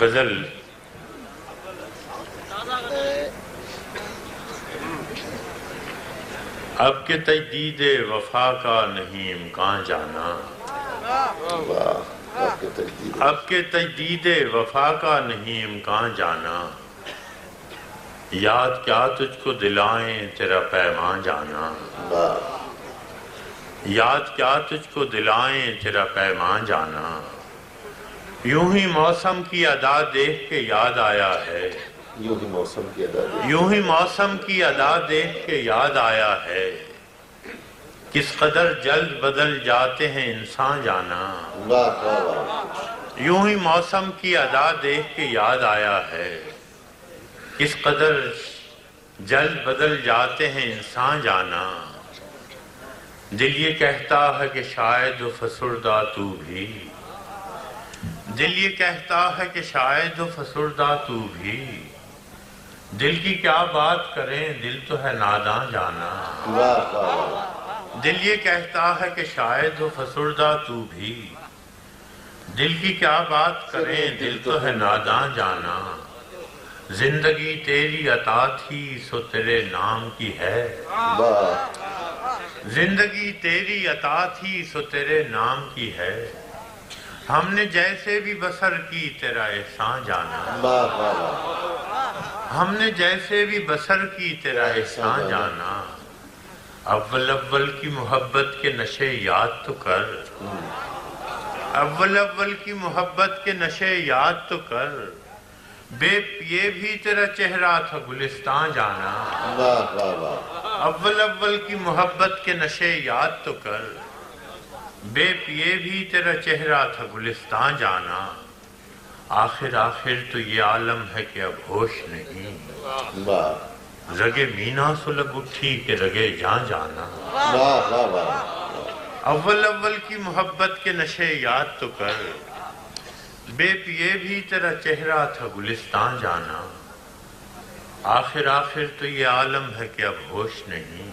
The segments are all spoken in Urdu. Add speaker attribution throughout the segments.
Speaker 1: غزل اب کے تجدید وفا کا نہیں، امکان جانا۔ اب کے تجدید وفا کا نہیں، امکان جانا۔ یاد کیا تجھ کو دلائیں، تیرا پیمان جانا۔ یاد کیا تجھ کو دلائیں تیرا پیمان جانا۔ یوں ہی موسم کی ادا دیکھ کے یاد آیا ہے۔
Speaker 2: یوں ہی موسم کی ادا دی
Speaker 1: یوں ہی موسم کی ادا دیکھ کے یاد آیا ہے۔ کس قدر جلد بدل جاتے ہیں انسان جانا۔ یوں ہی موسم کی ادا دیکھ کے یاد آیا ہے۔ کس قدر جلد بدل جاتے ہیں انسان جانا۔ دل یہ کہتا ہے کہ شاید و فسردہ تو بھی۔ دل یہ کہتا ہے کہ شاید و فسردہ تو بھی۔ دل کی کیا بات کریں، دل تو ہے ناداں جانا۔ دل یہ کہتا ہے کہ شاید و فسردہ تو بھی۔ دل کی کیا بات کریں، دل تو ہے ناداں جانا۔ زندگی تیری عطا تھی، سو تیرے نام کی ہے۔ زندگی تیری عطا تھی سو تیرے نام کی ہے۔ ہم نے جیسے بھی بسر کی تیرا احسان جانا۔ ہم نے جیسے بھی بسر کی تیرا احسان جانا۔ اول اول کی محبت کے نشے یاد تو کر۔ اول اول کی محبت کے نشے یاد تو کر۔ بے، یہ بھی تیرا چہرہ تھا گلستان جانا۔
Speaker 2: واہ واہ واہ
Speaker 1: اول اول کی محبت کے نشے یاد تو کر۔ بے پیے بھی تیرا چہرہ تھا گلستان جانا۔ آخر آخر تو یہ عالم ہے کہ اب ہوش نہیں۔ رگے مینا سلگ اٹھی کہ رگے جان جانا۔ اول اول کی محبت کے نشے یاد تو کر۔ بے پیے بھی تیرا چہرہ تھا گلستان جانا۔ آخر آخر تو یہ عالم ہے کہ اب ہوش نہیں۔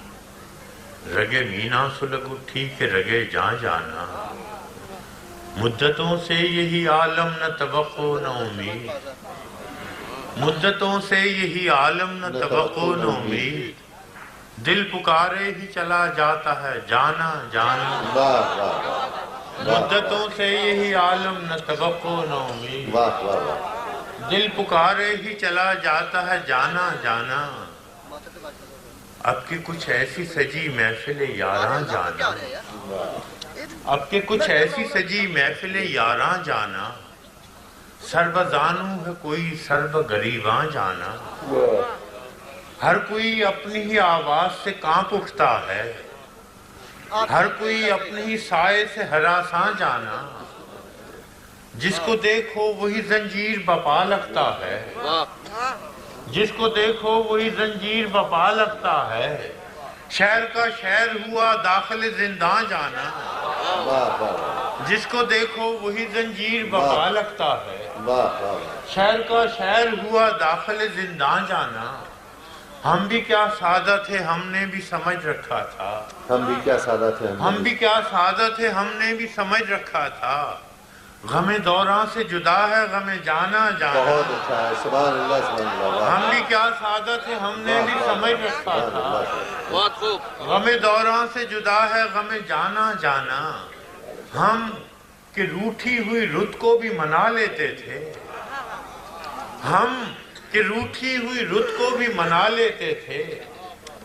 Speaker 1: رگے مینا سلگ اٹھی کہ رگے جان جانا۔ مدتوں سے یہی عالم نہ توقع نہ امید۔ مدتوں سے یہی عالم نہ توقع نہ امید۔ دل پکارے ہی چلا جاتا ہے جانا جانا۔ مدتوں سے یہی عالم نہ توقع نہ امید۔ دل پکارے ہی چلا جاتا ہے جانا جانا۔ اب کی کچھ ایسی سجی محفل یاراں جانا۔ اب کے کچھ ایسی سجی محفل یاراں جانا۔ سربزانوں ہے کوئی سرب گریباں جانا۔ ہر کوئی اپنی ہی آواز سے کانپ اٹھتا ہے۔ ہر کوئی اپنی ہی سائے سے ہراساں جانا۔ جس کو دیکھو وہی زنجیر بپا لگتا ہے۔ جس کو دیکھو وہی زنجیر بپا لگتا ہے۔ شہر کا شہر ہوا داخل زندان جانا۔ جس کو دیکھو وہی زنجیر بپا لگتا ہے۔ شہر کا شہر ہوا داخل زندان جانا۔ ہم بھی کیا سادہ تھے ہم نے بھی سمجھ رکھا تھا۔
Speaker 2: ہم بھی کیا سادہ تھے
Speaker 1: ہم بھی کیا سادہ تھے ہم نے بھی سمجھ رکھا تھا۔ غم دوراں سے جدا ہے غم جانا جانا۔
Speaker 2: بہت اچھا ہے سبحان اللہ سبحان اللہ
Speaker 1: ہم بھی کیا سادہ تھے ہم نے بھی سمجھ رکھا تھا۔
Speaker 2: بہت خوب۔
Speaker 1: غم دوراں سے جدا ہے غم جانا جانا۔ ہم کہ روٹھی ہوئی رت کو بھی منا لیتے تھے۔ ہم کہ روٹھی ہوئی رت کو بھی منا لیتے تھے۔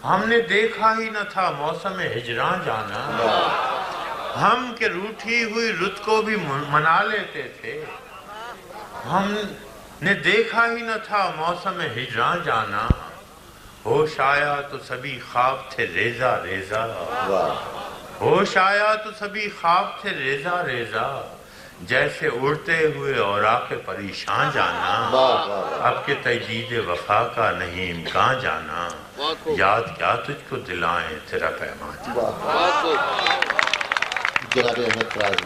Speaker 1: ہم نے دیکھا ہی نہ تھا موسم ہجران جانا۔ ہم کہ روٹھی ہوئی رت کو بھی منا لیتے تھے۔ ہم نے دیکھا ہی نہ تھا موسم ہجران جانا۔ ہوش آیا تو سبھی خواب تھے ریزہ ریزہ۔ ہوش آیا تو سبھی خواب تھے ریزہ ریزہ۔ جیسے اڑتے ہوئے اور آکے پریشان جانا۔ اب کے تجدید وفا کا نہیں امکان جانا۔ یاد کیا تجھ کو دلائیں تیرا پیمان جانا
Speaker 2: واہ
Speaker 3: بہت خوب
Speaker 2: جناب احمد فراز